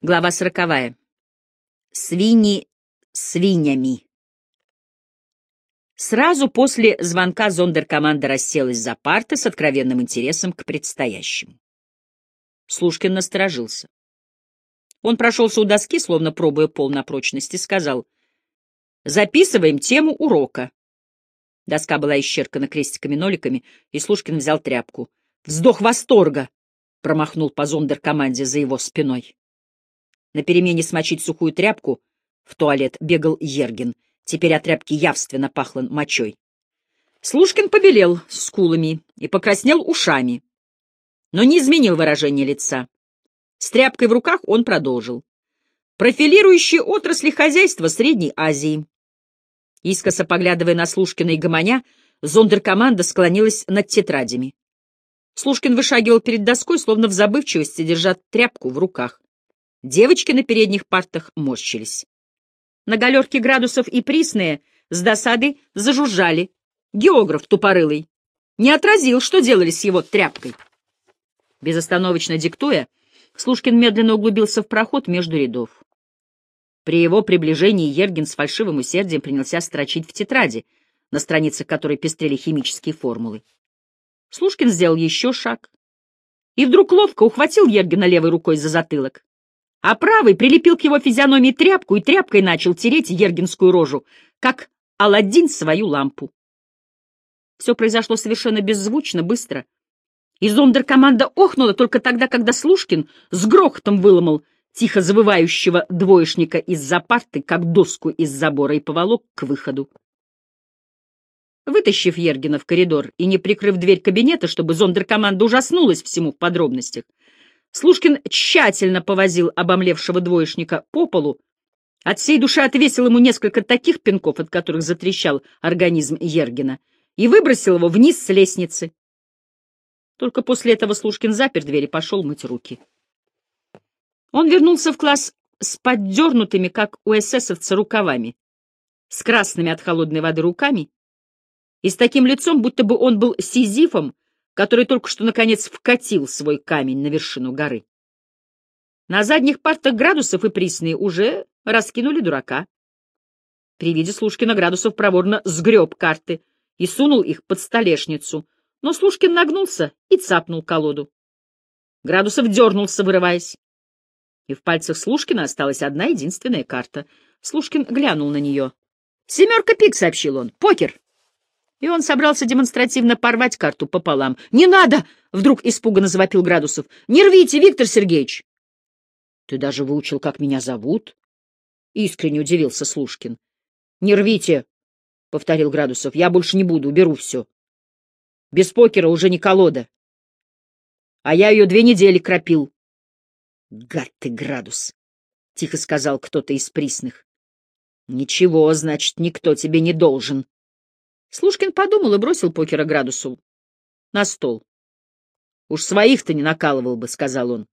Глава сороковая. Свиньи свиньями. Сразу после звонка зондеркоманда расселась за парты с откровенным интересом к предстоящему. Слушкин насторожился. Он прошелся у доски, словно пробуя пол на прочность, и сказал «Записываем тему урока». Доска была исчеркана крестиками-ноликами, и Слушкин взял тряпку. «Вздох восторга!» — промахнул по зондеркоманде за его спиной. На перемене смочить сухую тряпку в туалет бегал Ергин. Теперь от тряпки явственно пахло мочой. Слушкин побелел скулами и покраснел ушами, но не изменил выражение лица. С тряпкой в руках он продолжил. Профилирующие отрасли хозяйства Средней Азии. Искоса поглядывая на Слушкина и Гомоня, зондеркоманда склонилась над тетрадями. Слушкин вышагивал перед доской, словно в забывчивости, держа тряпку в руках. Девочки на передних партах морщились. На галерке градусов и присные с досады зажужжали. Географ тупорылый не отразил, что делали с его тряпкой. Безостановочно диктуя, Слушкин медленно углубился в проход между рядов. При его приближении Ергин с фальшивым усердием принялся строчить в тетради, на страницах которой пестрели химические формулы. Слушкин сделал еще шаг и вдруг ловко ухватил Ергина левой рукой за затылок а правый прилепил к его физиономии тряпку и тряпкой начал тереть ергинскую рожу, как Аладдин свою лампу. Все произошло совершенно беззвучно, быстро. И зондеркоманда охнула только тогда, когда Слушкин с грохотом выломал тихо завывающего двоечника из-за парты, как доску из забора, и поволок к выходу. Вытащив Ергина в коридор и не прикрыв дверь кабинета, чтобы зондеркоманда ужаснулась всему в подробностях, Слушкин тщательно повозил обомлевшего двоечника по полу, от всей души отвесил ему несколько таких пинков, от которых затрещал организм Ергина, и выбросил его вниз с лестницы. Только после этого Слушкин запер дверь и пошел мыть руки. Он вернулся в класс с поддернутыми, как у эсэсовца, рукавами, с красными от холодной воды руками и с таким лицом, будто бы он был сизифом, который только что, наконец, вкатил свой камень на вершину горы. На задних партах градусов и присные уже раскинули дурака. При виде Слушкина градусов проворно сгреб карты и сунул их под столешницу, но Слушкин нагнулся и цапнул колоду. Градусов дернулся, вырываясь. И в пальцах Слушкина осталась одна единственная карта. Слушкин глянул на нее. «Семерка пик», — сообщил он. «Покер» и он собрался демонстративно порвать карту пополам. «Не надо!» — вдруг испуганно завопил Градусов. «Не рвите, Виктор Сергеевич!» «Ты даже выучил, как меня зовут?» — искренне удивился Слушкин. «Не рвите!» — повторил Градусов. «Я больше не буду, уберу все. Без покера уже не колода. А я ее две недели кропил». «Гад ты, Градус!» — тихо сказал кто-то из присных. «Ничего, значит, никто тебе не должен», Слушкин подумал и бросил покера градусу на стол. — Уж своих-то не накалывал бы, — сказал он.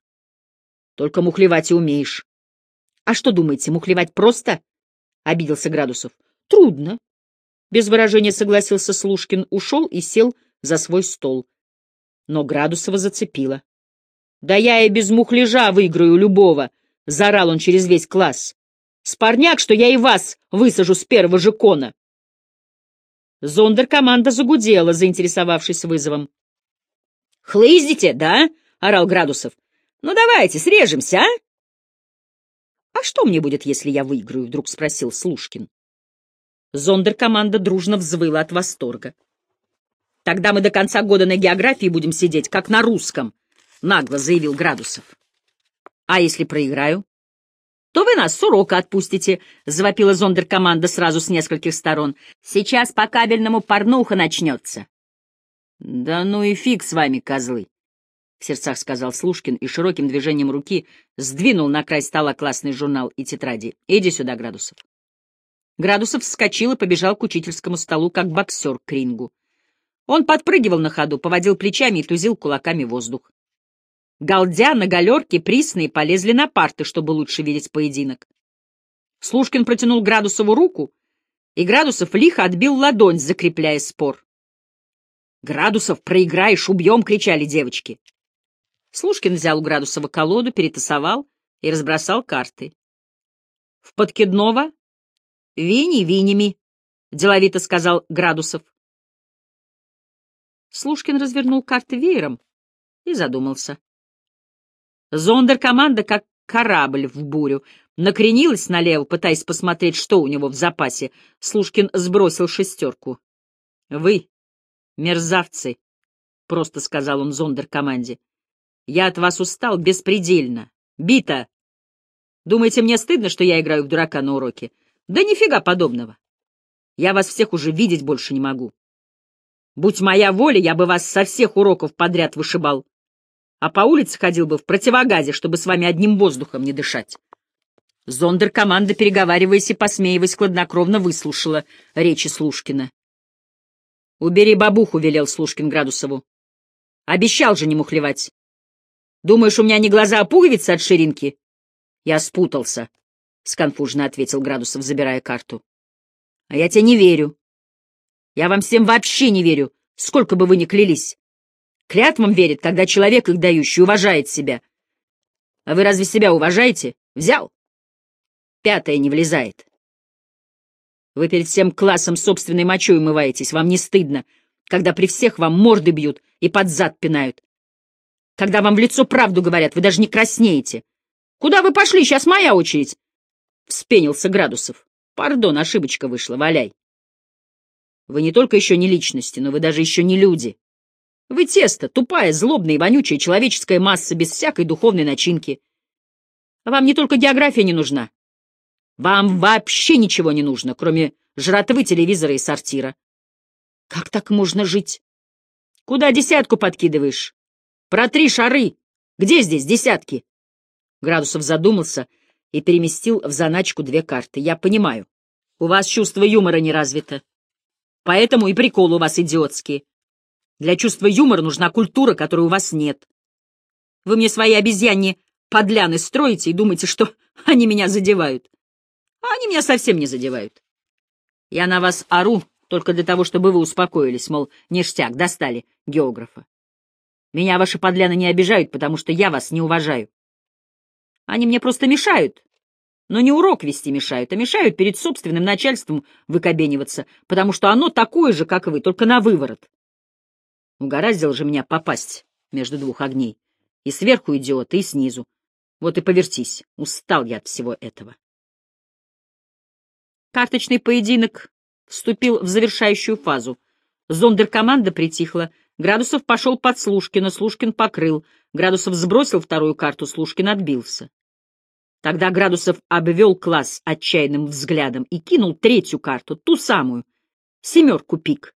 — Только мухлевать и умеешь. — А что думаете, мухлевать просто? — обиделся Градусов. — Трудно. Без выражения согласился Слушкин, ушел и сел за свой стол. Но Градусова зацепило. — Да я и без мухляжа выиграю любого! — заорал он через весь класс. — Спарняк, что я и вас высажу с первого же кона! Зондеркоманда загудела, заинтересовавшись вызовом. «Хлыздите, да?» — орал Градусов. «Ну давайте, срежемся, а?» «А что мне будет, если я выиграю?» — вдруг спросил Слушкин. Зондеркоманда дружно взвыла от восторга. «Тогда мы до конца года на географии будем сидеть, как на русском», — нагло заявил Градусов. «А если проиграю?» То вы нас с урока отпустите, — завопила зондеркоманда сразу с нескольких сторон. — Сейчас по кабельному порнуха начнется. — Да ну и фиг с вами, козлы! — в сердцах сказал Слушкин и широким движением руки сдвинул на край стола классный журнал и тетради. — Иди сюда, Градусов. Градусов вскочил и побежал к учительскому столу, как боксер к рингу. Он подпрыгивал на ходу, поводил плечами и тузил кулаками воздух. Галдя на галерке присные полезли на парты, чтобы лучше видеть поединок. Слушкин протянул Градусову руку, и Градусов лихо отбил ладонь, закрепляя спор. «Градусов, проиграешь, убьем!» — кричали девочки. Слушкин взял у Градусова колоду, перетасовал, и разбросал карты. «В подкидного? Вини винями», — деловито сказал Градусов. Слушкин развернул карты веером и задумался. Зондеркоманда, как корабль в бурю, накренилась налево, пытаясь посмотреть, что у него в запасе. Слушкин сбросил шестерку. — Вы, мерзавцы, — просто сказал он зондеркоманде, — я от вас устал беспредельно. Бита! Думаете, мне стыдно, что я играю в дурака на уроке? Да нифига подобного. Я вас всех уже видеть больше не могу. Будь моя воля, я бы вас со всех уроков подряд вышибал а по улице ходил бы в противогазе, чтобы с вами одним воздухом не дышать. Зондеркоманда, переговариваясь и посмеиваясь, кладнокровно выслушала речи Слушкина. — Убери бабуху, — велел Слушкин Градусову. — Обещал же не мухлевать. Думаешь, у меня не глаза, а пуговицы от ширинки? — Я спутался, — сконфужно ответил Градусов, забирая карту. — А я тебе не верю. Я вам всем вообще не верю, сколько бы вы ни клялись. Клятвам верит, когда человек, их дающий, уважает себя. А вы разве себя уважаете? Взял? Пятое не влезает. Вы перед всем классом собственной мочой умываетесь, вам не стыдно, когда при всех вам морды бьют и под зад пинают. Когда вам в лицо правду говорят, вы даже не краснеете. Куда вы пошли? Сейчас моя очередь. Вспенился Градусов. Пардон, ошибочка вышла, валяй. Вы не только еще не личности, но вы даже еще не люди. Вы тесто, тупая, злобная и вонючая человеческая масса без всякой духовной начинки. Вам не только география не нужна. Вам вообще ничего не нужно, кроме жратвы, телевизора и сортира. Как так можно жить? Куда десятку подкидываешь? Протри шары. Где здесь десятки? Градусов задумался и переместил в заначку две карты. Я понимаю, у вас чувство юмора не развито. Поэтому и приколы у вас идиотские. Для чувства юмора нужна культура, которой у вас нет. Вы мне свои обезьяньи подляны строите и думаете, что они меня задевают. А они меня совсем не задевают. Я на вас ору только для того, чтобы вы успокоились, мол, ништяк, достали географа. Меня ваши подляны не обижают, потому что я вас не уважаю. Они мне просто мешают, но не урок вести мешают, а мешают перед собственным начальством выкобениваться, потому что оно такое же, как и вы, только на выворот. Угораздило же меня попасть между двух огней. И сверху идиот, и снизу. Вот и повертись. Устал я от всего этого. Карточный поединок вступил в завершающую фазу. Зондеркоманда притихла. Градусов пошел под Слушкина, Слушкин покрыл. Градусов сбросил вторую карту, Слушкин отбился. Тогда Градусов обвел класс отчаянным взглядом и кинул третью карту, ту самую, семерку пик.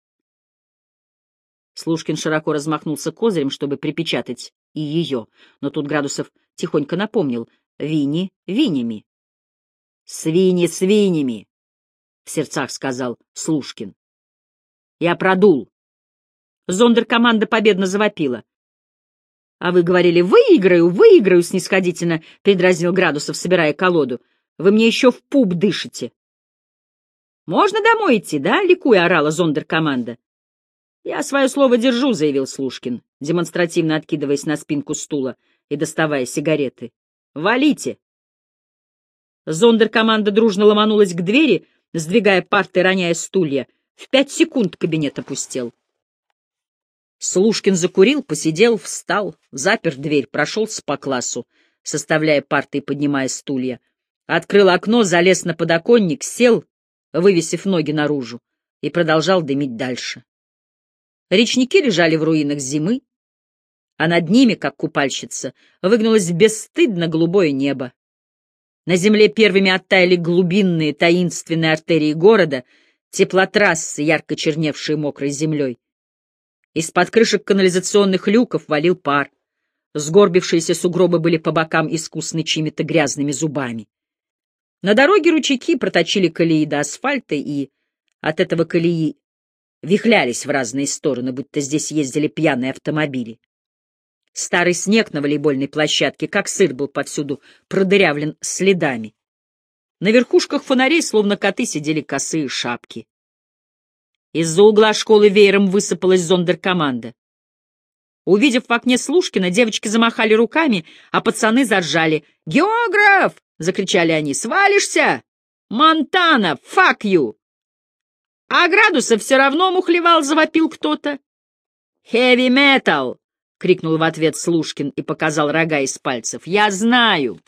Слушкин широко размахнулся козырем, чтобы припечатать и ее, но тут Градусов тихонько напомнил «Вини винями». «Свиньи свиньями», — в сердцах сказал Слушкин. «Я продул». Зондеркоманда победно завопила. «А вы говорили, выиграю, выиграю!» — снисходительно предразнил Градусов, собирая колоду. «Вы мне еще в пуп дышите!» «Можно домой идти, да?» — ликуя орала зондеркоманда. «Я свое слово держу», — заявил Слушкин, демонстративно откидываясь на спинку стула и доставая сигареты. «Валите!» Зондеркоманда дружно ломанулась к двери, сдвигая парты, роняя стулья. В пять секунд кабинет опустел. Слушкин закурил, посидел, встал, запер дверь, прошелся по классу, составляя парты и поднимая стулья. Открыл окно, залез на подоконник, сел, вывесив ноги наружу, и продолжал дымить дальше. Речники лежали в руинах зимы, а над ними, как купальщица, выгнулось бесстыдно голубое небо. На земле первыми оттаяли глубинные таинственные артерии города, теплотрассы, ярко черневшие мокрой землей. Из-под крышек канализационных люков валил пар. Сгорбившиеся сугробы были по бокам искусны чьими-то грязными зубами. На дороге ручейки проточили колеи до асфальта, и от этого колеи вихлялись в разные стороны, будто здесь ездили пьяные автомобили. Старый снег на волейбольной площадке, как сыр, был повсюду продырявлен следами. На верхушках фонарей, словно коты, сидели косые шапки. Из-за угла школы веером высыпалась зондеркоманда. Увидев в окне Слушкина, девочки замахали руками, а пацаны заржали. «Географ!» — закричали они. «Свалишься! Монтана! Фак ю!» «А градусов все равно мухлевал!» — завопил кто-то. «Хэви метал!» — крикнул в ответ Слушкин и показал рога из пальцев. «Я знаю!»